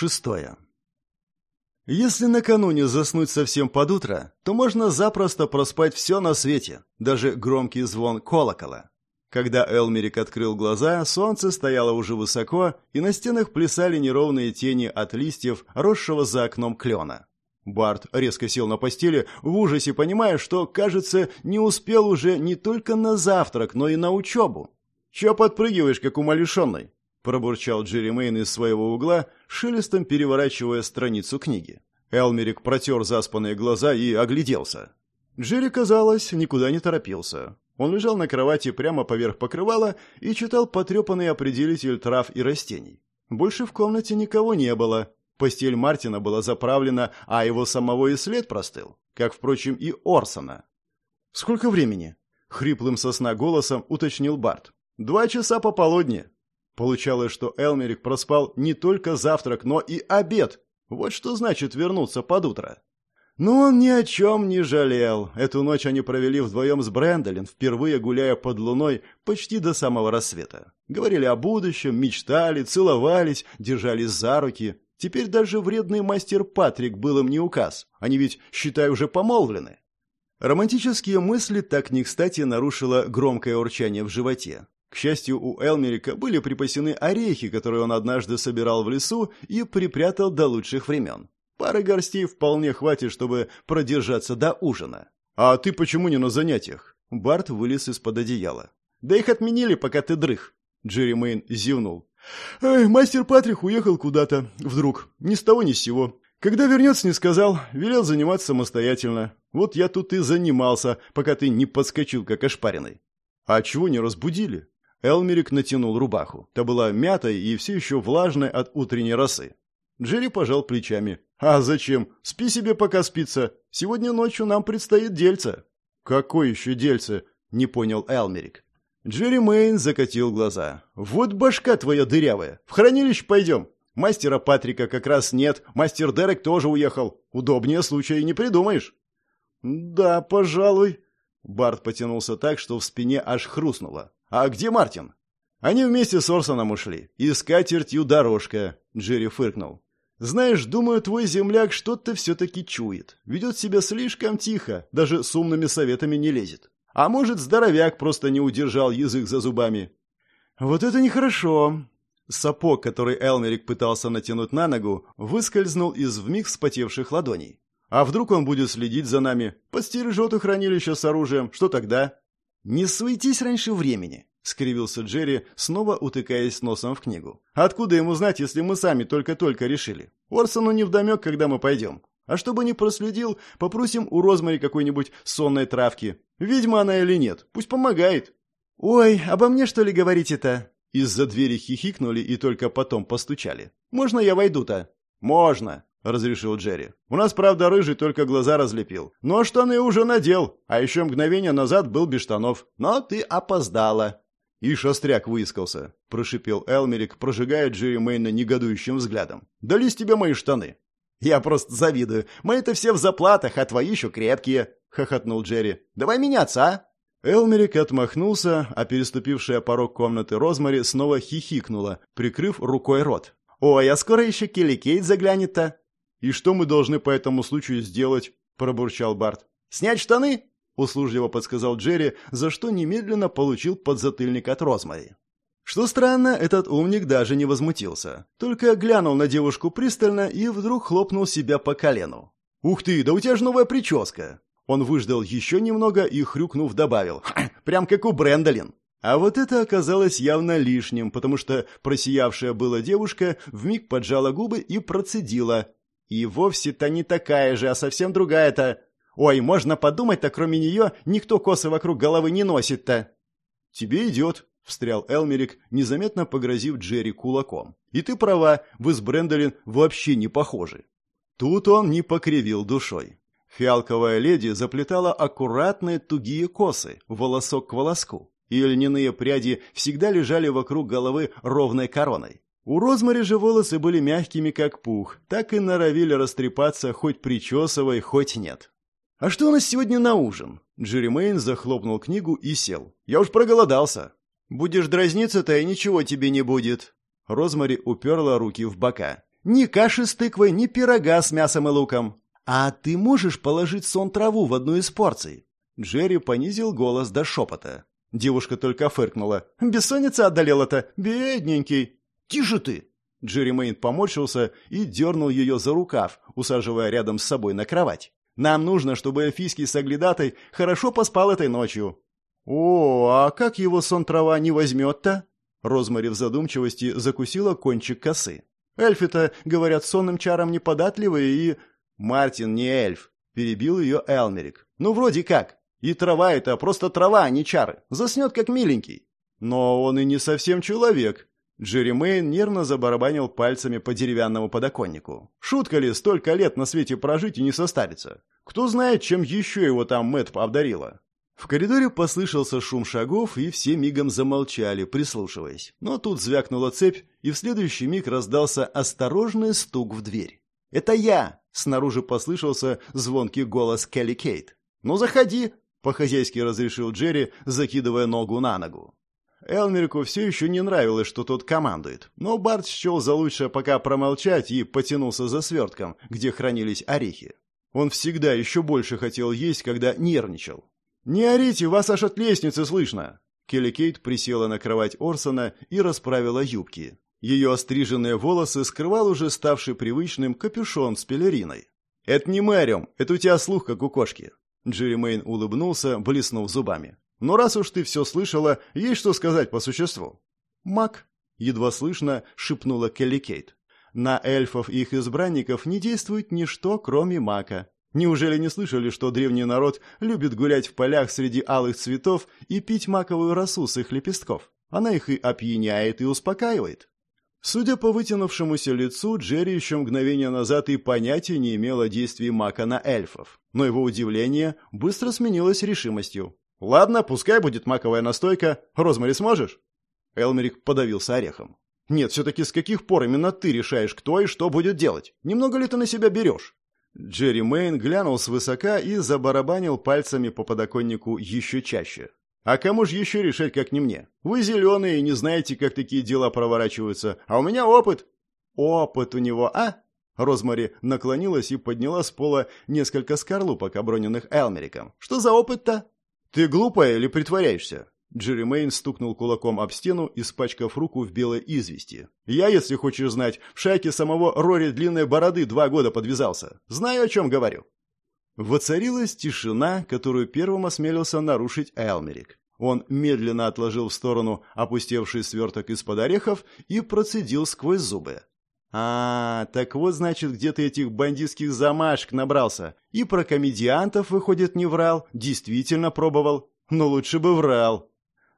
Шестое. Если накануне заснуть совсем под утро, то можно запросто проспать все на свете, даже громкий звон колокола. Когда Элмерик открыл глаза, солнце стояло уже высоко, и на стенах плясали неровные тени от листьев, росшего за окном клена. Барт резко сел на постели, в ужасе понимая, что, кажется, не успел уже не только на завтрак, но и на учебу. «Че подпрыгиваешь, как умалишенный?» Пробурчал Джерри из своего угла, шелестом переворачивая страницу книги. Элмерик протер заспанные глаза и огляделся. Джерри, казалось, никуда не торопился. Он лежал на кровати прямо поверх покрывала и читал потрепанный определитель трав и растений. Больше в комнате никого не было. Постель Мартина была заправлена, а его самого и след простыл, как, впрочем, и Орсона. «Сколько времени?» — хриплым сосна голосом уточнил Барт. «Два часа пополудни», Получалось, что Элмерик проспал не только завтрак, но и обед. Вот что значит вернуться под утро. Но он ни о чем не жалел. Эту ночь они провели вдвоем с Брэндолин, впервые гуляя под луной почти до самого рассвета. Говорили о будущем, мечтали, целовались, держались за руки. Теперь даже вредный мастер Патрик был им не указ. Они ведь, считай, уже помолвлены. Романтические мысли так не кстати нарушило громкое урчание в животе. К счастью, у Элмерика были припасены орехи, которые он однажды собирал в лесу и припрятал до лучших времен. Пары горстей вполне хватит, чтобы продержаться до ужина. «А ты почему не на занятиях?» Барт вылез из-под одеяла. «Да их отменили, пока ты дрых». Джерри Мэйн зевнул. «Эй, мастер Патрик уехал куда-то. Вдруг. Ни с того ни с сего. Когда вернется, не сказал. Велел заниматься самостоятельно. Вот я тут и занимался, пока ты не подскочил, как ошпаренный». «А чего не разбудили?» Элмерик натянул рубаху. Та была мятой и все еще влажной от утренней росы. Джерри пожал плечами. «А зачем? Спи себе, пока спится. Сегодня ночью нам предстоит дельце». «Какое еще дельце?» — не понял Элмерик. Джерри Мэйн закатил глаза. «Вот башка твоя дырявая. В хранилище пойдем. Мастера Патрика как раз нет. Мастер Дерек тоже уехал. Удобнее случая не придумаешь». «Да, пожалуй». Барт потянулся так, что в спине аж хрустнуло. «А где Мартин?» «Они вместе с Орсоном ушли. И с катертью дорожка», — Джерри фыркнул. «Знаешь, думаю, твой земляк что-то все-таки чует. Ведет себя слишком тихо, даже с умными советами не лезет. А может, здоровяк просто не удержал язык за зубами». «Вот это нехорошо». Сапог, который Элмерик пытался натянуть на ногу, выскользнул из вмиг вспотевших ладоней. «А вдруг он будет следить за нами? Подстережет у хранилища с оружием. Что тогда?» «Не суетись раньше времени», — скривился Джерри, снова утыкаясь носом в книгу. «Откуда ему знать, если мы сами только-только решили? Орсону невдомек, когда мы пойдем. А чтобы не проследил, попросим у Розмари какой-нибудь сонной травки. Ведьма она или нет, пусть помогает». «Ой, обо мне что ли говорите-то?» Из-за двери хихикнули и только потом постучали. «Можно я войду-то?» «Можно», — разрешил Джерри. «У нас, правда, рыжий только глаза разлепил. Но штаны уже надел, а еще мгновение назад был без штанов. Но ты опоздала». «И шостряк выискался», — прошипел Элмерик, прожигая Джерри Мэйна негодующим взглядом. «Дались тебе мои штаны». «Я просто завидую. Мои-то все в заплатах, а твои еще крепкие», — хохотнул Джерри. «Давай меняться, а?» Элмерик отмахнулся, а переступившая порог комнаты Розмари снова хихикнула, прикрыв рукой рот. «Ой, а скоро еще Келли Кейт заглянет-то!» «И что мы должны по этому случаю сделать?» – пробурчал Барт. «Снять штаны?» – услужливо подсказал Джерри, за что немедленно получил подзатыльник от Розмари. Что странно, этот умник даже не возмутился. Только глянул на девушку пристально и вдруг хлопнул себя по колену. «Ух ты, да у тебя же новая прическа!» Он выждал еще немного и, хрюкнув, добавил. «Прям как у Брэндолин!» А вот это оказалось явно лишним, потому что просиявшая была девушка вмиг поджала губы и процедила. И вовсе-то не такая же, а совсем другая-то. Ой, можно подумать-то, кроме нее, никто косы вокруг головы не носит-то. Тебе идет, встрял Элмерик, незаметно погрозив Джерри кулаком. И ты права, вы с Брэндолин вообще не похожи. Тут он не покривил душой. Фиалковая леди заплетала аккуратные тугие косы, волосок к волоску, и льняные пряди всегда лежали вокруг головы ровной короной. У Розмари же волосы были мягкими, как пух, так и норовили растрепаться, хоть причесывай, хоть нет. «А что у нас сегодня на ужин?» Джерри Мэйн захлопнул книгу и сел. «Я уж проголодался». «Будешь дразниться-то, и ничего тебе не будет». Розмари уперла руки в бока. Ни каши с тыквой, ни пирога с мясом и луком. А ты можешь положить сон траву в одну из порций?» Джерри понизил голос до шепота. Девушка только фыркнула. «Бессонница одолела-то, бедненький!» «Тише ты!» Джерри Мэйн поморщился и дернул ее за рукав, усаживая рядом с собой на кровать. «Нам нужно, чтобы эльфийский соглядатай хорошо поспал этой ночью». «О, а как его сон трава не возьмет-то?» Розмари в задумчивости закусила кончик косы. «Эльфы-то, говорят, сонным чарам неподатливые и...» «Мартин не эльф», — перебил ее Элмерик. «Ну, вроде как. И трава это просто трава, а не чары. Заснет как миленький. Но он и не совсем человек. Джерри нервно забарабанил пальцами по деревянному подоконнику. Шутка ли столько лет на свете прожить и не состариться? Кто знает, чем еще его там Мэтт обдарила? В коридоре послышался шум шагов, и все мигом замолчали, прислушиваясь. Но тут звякнула цепь, и в следующий миг раздался осторожный стук в дверь. «Это я!» — снаружи послышался звонкий голос Келли Кейт. «Ну, заходи!» По-хозяйски разрешил Джерри, закидывая ногу на ногу. Элмерику все еще не нравилось, что тот командует, но Барт счел за лучшее пока промолчать и потянулся за свертком, где хранились орехи. Он всегда еще больше хотел есть, когда нервничал. «Не орите, вас аж от лестницы слышно!» Келли Кейт присела на кровать Орсона и расправила юбки. Ее остриженные волосы скрывал уже ставший привычным капюшон с пелериной. «Это не Мэриум, это у тебя слух, как у кошки. Джерри Мэйн улыбнулся, блеснув зубами. «Но раз уж ты все слышала, есть что сказать по существу». «Мак», — едва слышно шепнула Келли Кейт. «На эльфов и их избранников не действует ничто, кроме мака. Неужели не слышали, что древний народ любит гулять в полях среди алых цветов и пить маковую росу с их лепестков? Она их и опьяняет, и успокаивает». Судя по вытянувшемуся лицу, Джерри еще мгновение назад и понятия не имел о мака на эльфов. Но его удивление быстро сменилось решимостью. «Ладно, пускай будет маковая настойка. Розмари сможешь?» Элмерик подавился орехом. «Нет, все-таки с каких пор именно ты решаешь, кто и что будет делать? Немного ли ты на себя берешь?» Джерри Мэйн глянул свысока и забарабанил пальцами по подоконнику еще чаще. А кому же еще решать, как не мне? Вы зеленые и не знаете, как такие дела проворачиваются, а у меня опыт. Опыт у него, а? Розмари наклонилась и подняла с пола несколько скорлупок, оброненных Элмериком. Что за опыт-то? Ты глупая или притворяешься? Джерри Мэйн стукнул кулаком об стену, испачкав руку в белой извести. «Я, если хочешь знать, в шайке самого Рори длинной бороды два года подвязался. Знаю, о чем говорю». Воцарилась тишина, которую первым осмелился нарушить Элмерик. Он медленно отложил в сторону опустевший сверток из-под орехов и процедил сквозь зубы. «А, так вот, значит, где ты этих бандитских замашек набрался. И про комедиантов, выходит, не врал, действительно пробовал. Но лучше бы врал».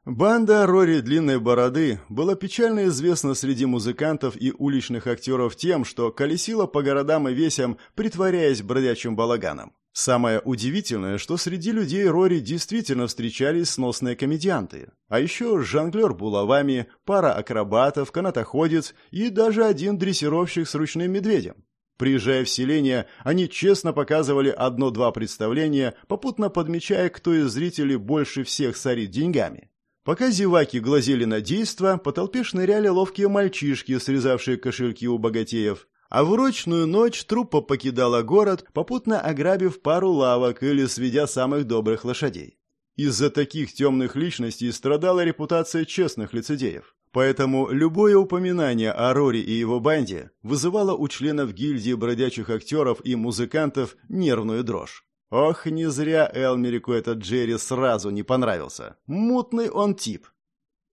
Банда Рори Длинной Бороды была печально известна среди музыкантов и уличных актеров тем, что колесила по городам и весям, притворяясь бродячим балаганом. Самое удивительное, что среди людей Рори действительно встречались сносные комедианты. А еще жонглер булавами, пара акробатов, канатоходец и даже один дрессировщик с ручным медведем. Приезжая в селение, они честно показывали одно-два представления, попутно подмечая, кто из зрителей больше всех сорит деньгами. Пока зеваки глазели на действо, по толпе шныряли ловкие мальчишки, срезавшие кошельки у богатеев. А в урочную ночь труппа покидала город, попутно ограбив пару лавок или сведя самых добрых лошадей. Из-за таких темных личностей страдала репутация честных лицедеев. Поэтому любое упоминание о Рори и его банде вызывало у членов гильдии бродячих актеров и музыкантов нервную дрожь. Ох, не зря Элмерику этот Джерри сразу не понравился. Мутный он тип.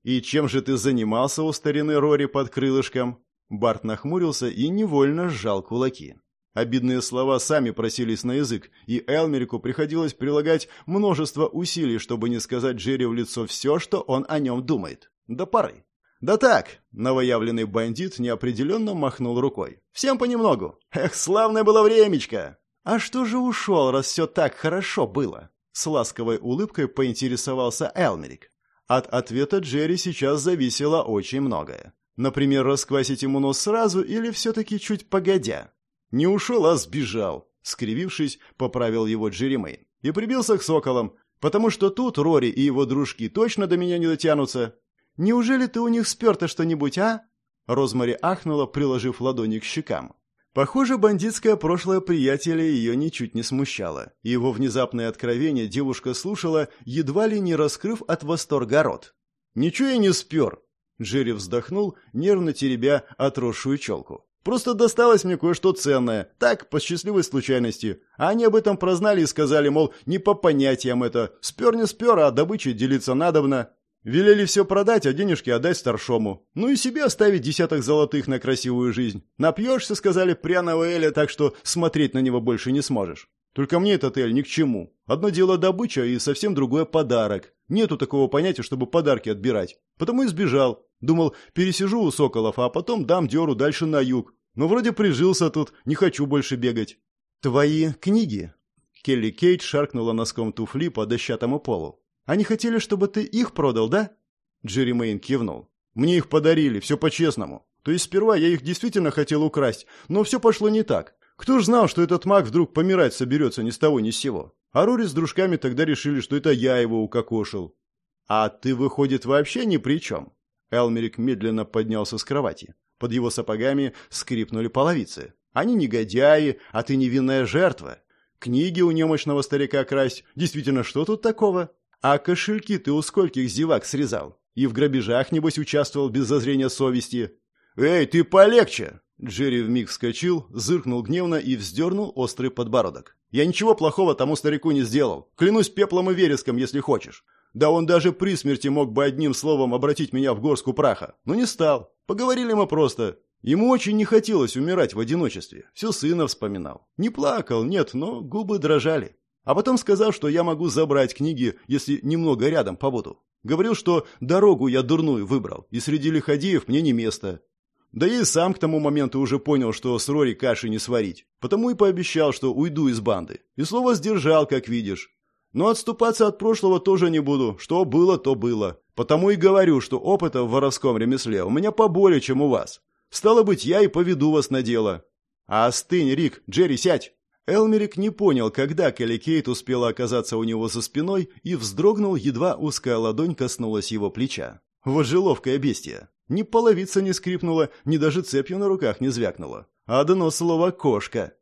«И чем же ты занимался у старины Рори под крылышком?» Барт нахмурился и невольно сжал кулаки. Обидные слова сами просились на язык, и Элмерику приходилось прилагать множество усилий, чтобы не сказать Джерри в лицо все, что он о нем думает. До поры. «Да так», — новоявленный бандит неопределенно махнул рукой. «Всем понемногу. Эх, славное было времечко!» «А что же ушел, раз все так хорошо было?» С ласковой улыбкой поинтересовался Элмерик. От ответа Джерри сейчас зависело очень многое. Например, расквасить ему нос сразу или все-таки чуть погодя? Не ушел, а сбежал. Скривившись, поправил его Джеремейн. И прибился к соколам, потому что тут Рори и его дружки точно до меня не дотянутся. Неужели ты у них спер-то что-нибудь, а? Розмари ахнула, приложив ладони к щекам. Похоже, бандитское прошлое приятеля ее ничуть не смущало. Его внезапное откровение девушка слушала, едва ли не раскрыв от восторга рот. «Ничего я не спер!» Джерри вздохнул, нервно теребя отросшую челку. «Просто досталось мне кое-что ценное. Так, по счастливой случайности. А они об этом прознали и сказали, мол, не по понятиям это. Спер не спер, а добычей делиться надобно. Велели все продать, а денежки отдать старшому. Ну и себе оставить десяток золотых на красивую жизнь. Напьешься, сказали, пряного эля, так что смотреть на него больше не сможешь. Только мне этот эль ни к чему. Одно дело добыча и совсем другое подарок. Нету такого понятия, чтобы подарки отбирать. Потому и сбежал. Думал, пересижу у соколов, а потом дам дёру дальше на юг. Но вроде прижился тут, не хочу больше бегать. Твои книги. Келли Кейт шаркнула носком туфли по дощатому полу. Они хотели, чтобы ты их продал, да?» Джерри Мэйн кивнул. «Мне их подарили, все по-честному. То есть сперва я их действительно хотел украсть, но все пошло не так. Кто ж знал, что этот маг вдруг помирать соберется ни с того ни с сего? А Рори с дружками тогда решили, что это я его укокошил. А ты, выходит, вообще ни при чем?» Элмерик медленно поднялся с кровати. Под его сапогами скрипнули половицы. «Они негодяи, а ты невинная жертва. Книги у немощного старика красть. Действительно, что тут такого?» А кошельки ты у скольких зевак срезал? И в грабежах, небось, участвовал без зазрения совести? Эй, ты полегче!» Джерри вмиг вскочил, зыркнул гневно и вздернул острый подбородок. «Я ничего плохого тому старику не сделал. Клянусь пеплом и вереском, если хочешь. Да он даже при смерти мог бы одним словом обратить меня в горску праха. Но не стал. Поговорили мы просто. Ему очень не хотелось умирать в одиночестве. Все сына вспоминал. Не плакал, нет, но губы дрожали. А потом сказал, что я могу забрать книги, если немного рядом побуду. Говорил, что дорогу я дурную выбрал, и среди лиходеев мне не место. Да и сам к тому моменту уже понял, что с Рори каши не сварить. Потому и пообещал, что уйду из банды. И слово сдержал, как видишь. Но отступаться от прошлого тоже не буду. Что было, то было. Потому и говорю, что опыта в воровском ремесле у меня поболее, чем у вас. Стало быть, я и поведу вас на дело. А остынь, Рик, Джерри, сядь. Элмерик не понял, когда Келли Кейт успела оказаться у него за спиной и вздрогнул, едва узкая ладонь коснулась его плеча. Вот же ловкое бестие. Ни половица не скрипнула, ни даже цепью на руках не звякнула. Одно слово «кошка».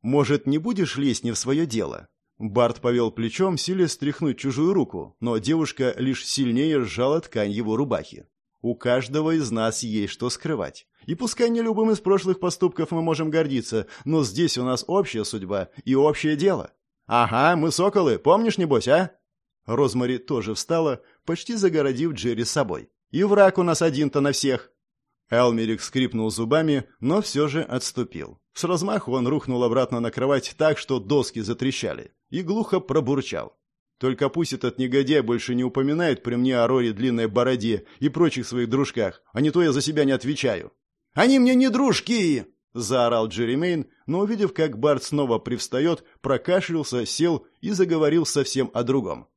«Может, не будешь лезть не в свое дело?» Барт повел плечом, силясь стряхнуть чужую руку, но девушка лишь сильнее сжала ткань его рубахи. «У каждого из нас есть что скрывать. И пускай не любым из прошлых поступков мы можем гордиться, но здесь у нас общая судьба и общее дело. Ага, мы соколы, помнишь, небось, а? Розмари тоже встала, почти загородив Джерри собой. И враг у нас один-то на всех. Элмерик скрипнул зубами, но все же отступил. С размаху он рухнул обратно на кровать так, что доски затрещали, и глухо пробурчал. Только пусть этот негодяй больше не упоминает при мне о Роре длинной бороде и прочих своих дружках, а не то я за себя не отвечаю. Они мне не дружки!» — заорал Джеремейн, но, увидев, как Барт снова привстает, прокашлялся, сел и заговорил совсем о другом.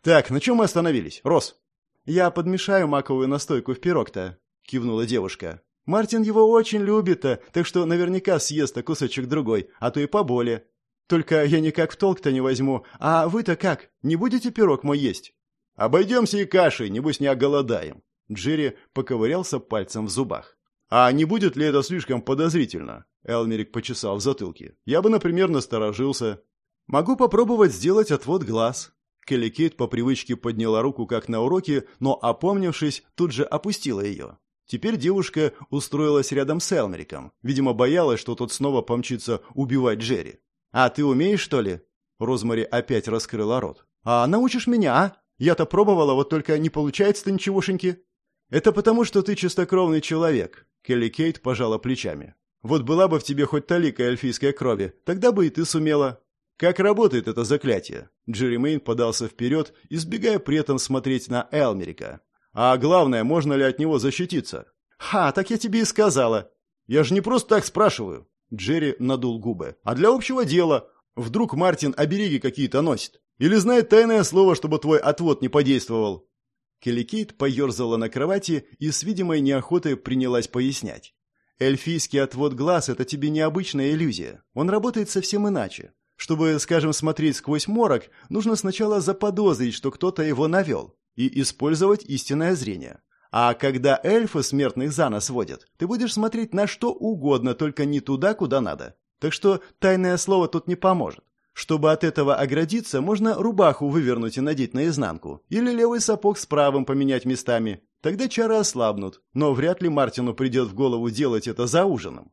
«Так, на чем мы остановились? Рос?» «Я подмешаю маковую настойку в пирог-то», — кивнула девушка. «Мартин его очень любит-то, так что наверняка съест кусочек другой, а то и поболее. Только я никак в толк-то не возьму. А вы-то как? Не будете пирог мой есть?» «Обойдемся и кашей, небось не оголодаем». Джерри поковырялся пальцем в зубах. «А не будет ли это слишком подозрительно?» Элмерик почесал в затылке. «Я бы, например, насторожился». «Могу попробовать сделать отвод глаз». Келли Кейт по привычке подняла руку, как на уроке, но, опомнившись, тут же опустила ее. Теперь девушка устроилась рядом с Элмериком. Видимо, боялась, что тот снова помчится убивать Джерри. «А ты умеешь, что ли?» Розмари опять раскрыла рот. «А научишь меня, а? Я-то пробовала, вот только не получается-то ничегошеньки». «Это потому, что ты чистокровный человек. Келли Кейт пожала плечами. «Вот была бы в тебе хоть талика эльфийской крови, тогда бы и ты сумела». «Как работает это заклятие?» Джерри Мэйн подался вперед, избегая при этом смотреть на Элмерика. «А главное, можно ли от него защититься?» «Ха, так я тебе и сказала!» «Я же не просто так спрашиваю!» Джерри надул губы. «А для общего дела. Вдруг Мартин обереги какие-то носит? Или знает тайное слово, чтобы твой отвод не подействовал?» Келликейт поерзала на кровати и с видимой неохотой принялась пояснять. «Эльфийский отвод глаз – это тебе необычная иллюзия. Он работает совсем иначе. Чтобы, скажем, смотреть сквозь морок, нужно сначала заподозрить, что кто-то его навел, и использовать истинное зрение. А когда эльфы смертных за нос водят, ты будешь смотреть на что угодно, только не туда, куда надо. Так что тайное слово тут не поможет. Чтобы от этого оградиться, можно рубаху вывернуть и надеть наизнанку, или левый сапог с правым поменять местами. Тогда чары ослабнут, но вряд ли Мартину придет в голову делать это за ужином.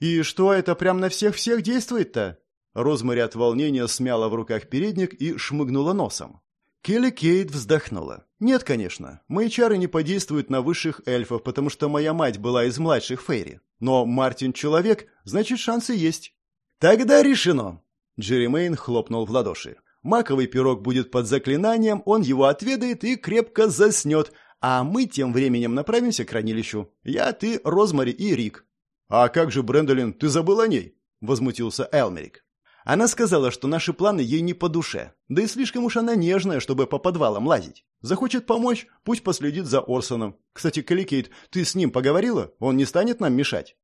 «И что, это прям на всех-всех действует-то?» Розмари от волнения смяла в руках передник и шмыгнула носом. Келли Кейт вздохнула. «Нет, конечно. Мои чары не подействуют на высших эльфов, потому что моя мать была из младших Фейри. Но Мартин человек, значит, шансы есть». «Тогда решено!» Джерри Мэйн хлопнул в ладоши. «Маковый пирог будет под заклинанием, он его отведает и крепко заснет, а мы тем временем направимся к хранилищу. Я, ты, Розмари и Рик». «А как же, Брэндолин, ты забыл о ней?» — возмутился Элмерик. Она сказала, что наши планы ей не по душе. Да и слишком уж она нежная, чтобы по подвалам лазить. Захочет помочь, пусть последит за Орсоном. Кстати, Каликейт, ты с ним поговорила? Он не станет нам мешать?»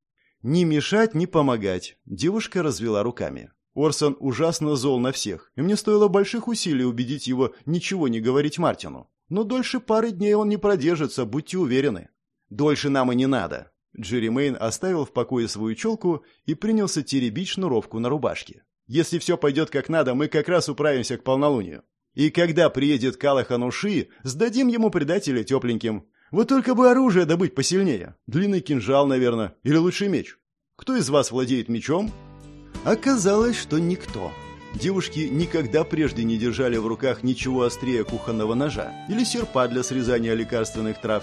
«Ни мешать, ни помогать», — девушка развела руками. Орсон ужасно зол на всех, и мне стоило больших усилий убедить его ничего не говорить Мартину. Но дольше пары дней он не продержится, будьте уверены. Дольше нам и не надо. Джерри Мэйн оставил в покое свою челку и принялся теребить шнуровку на рубашке. Если все пойдет как надо, мы как раз управимся к полнолунию. И когда приедет Калахан Уши, сдадим ему предателя тепленьким. Вот только бы оружие добыть посильнее. Длинный кинжал, наверное, или лучший меч. Кто из вас владеет мечом? Оказалось, что никто. Девушки никогда прежде не держали в руках ничего острее кухонного ножа или серпа для срезания лекарственных трав.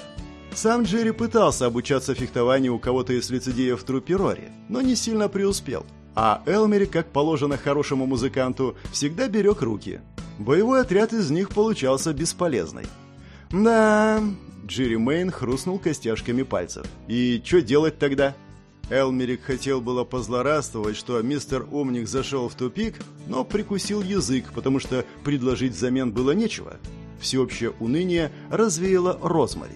Сам Джерри пытался обучаться фехтованию у кого-то из лицедеев в трупе Рори, но не сильно преуспел. А Элмери, как положено хорошему музыканту, всегда берег руки. Боевой отряд из них получался бесполезный. «Да...» — Джерри Мэйн хрустнул костяшками пальцев. «И что делать тогда?» Элмерик хотел было позлорадствовать, что мистер Умник зашел в тупик, но прикусил язык, потому что предложить взамен было нечего. Всеобщее уныние развеяло Розмари.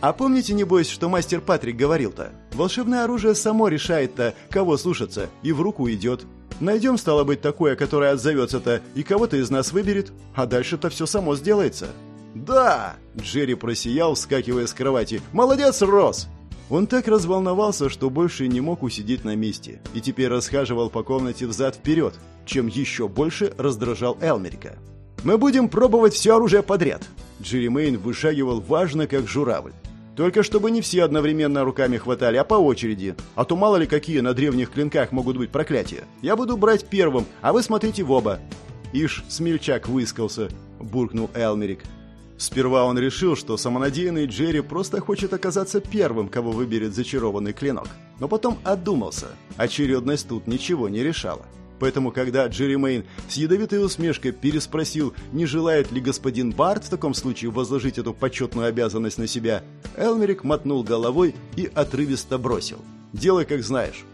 «А помните, небось, что мастер Патрик говорил-то? Волшебное оружие само решает-то, кого слушаться, и в руку идет. Найдем, стало быть, такое, которое отзовется-то, и кого-то из нас выберет, а дальше-то все само сделается». «Да!» – Джерри просиял, вскакивая с кровати. «Молодец, Рос!» Он так разволновался, что больше не мог усидеть на месте, и теперь расхаживал по комнате взад-вперед, чем еще больше раздражал Элмерика. «Мы будем пробовать все оружие подряд!» Джерри Мэйн вышагивал важно, как журавль. Только чтобы не все одновременно руками хватали, а по очереди. А то мало ли какие на древних клинках могут быть проклятия. Я буду брать первым, а вы смотрите в оба. Ишь, смельчак выискался, буркнул Элмерик. Сперва он решил, что самонадеянный Джерри просто хочет оказаться первым, кого выберет зачарованный клинок. Но потом отдумался. Очередность тут ничего не решала. Поэтому, когда Джерри Мэйн с ядовитой усмешкой переспросил, не желает ли господин Барт в таком случае возложить эту почетную обязанность на себя, Элмерик мотнул головой и отрывисто бросил. «Делай, как знаешь».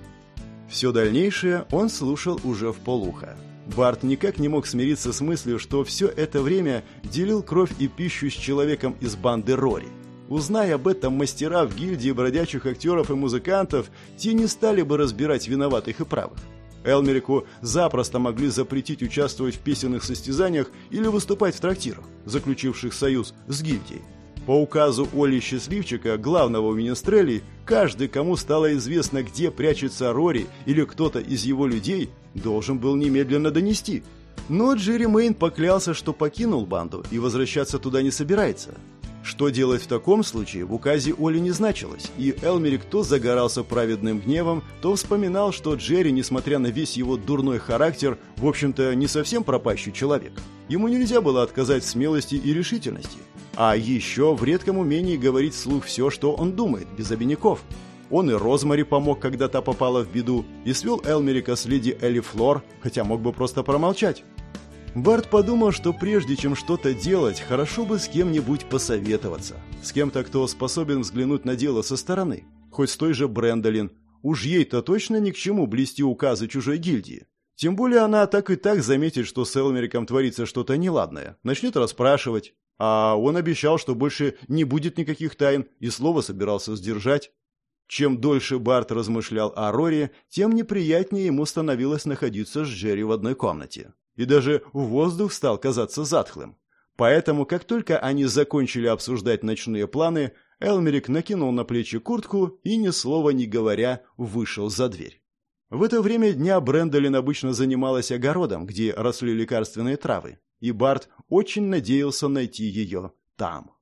Все дальнейшее он слушал уже в полухо. Барт никак не мог смириться с мыслью, что все это время делил кровь и пищу с человеком из банды Рори. Узная об этом мастера в гильдии бродячих актеров и музыкантов, те не стали бы разбирать виноватых и правых. Элмерику запросто могли запретить участвовать в песенных состязаниях или выступать в трактирах, заключивших союз с гильдией. По указу Оли Счастливчика, главного министрелей, каждый, кому стало известно, где прячется Рори или кто-то из его людей, должен был немедленно донести. Но Джерри Мэйн поклялся, что покинул банду и возвращаться туда не собирается. Что делать в таком случае, в указе Оли не значилось, и Элмерик то загорался праведным гневом, то вспоминал, что Джерри, несмотря на весь его дурной характер, в общем-то, не совсем пропащий человек. Ему нельзя было отказать смелости и решительности. А еще в редком умении говорить вслух все, что он думает, без обиняков. Он и Розмари помог, когда та попала в беду, и свел Элмерика с леди Элли Флор, хотя мог бы просто промолчать. Барт подумал, что прежде чем что-то делать, хорошо бы с кем-нибудь посоветоваться. С кем-то, кто способен взглянуть на дело со стороны. Хоть с той же Брэндолин. Уж ей-то точно ни к чему блести указы чужой гильдии. Тем более она так и так заметит, что с Элмериком творится что-то неладное. Начнет расспрашивать. А он обещал, что больше не будет никаких тайн, и слово собирался сдержать. Чем дольше Барт размышлял о Рори, тем неприятнее ему становилось находиться с Джерри в одной комнате. И даже воздух стал казаться затхлым. Поэтому, как только они закончили обсуждать ночные планы, Элмерик накинул на плечи куртку и, ни слова не говоря, вышел за дверь. В это время дня Брэндолин обычно занималась огородом, где росли лекарственные травы, и Барт очень надеялся найти ее там.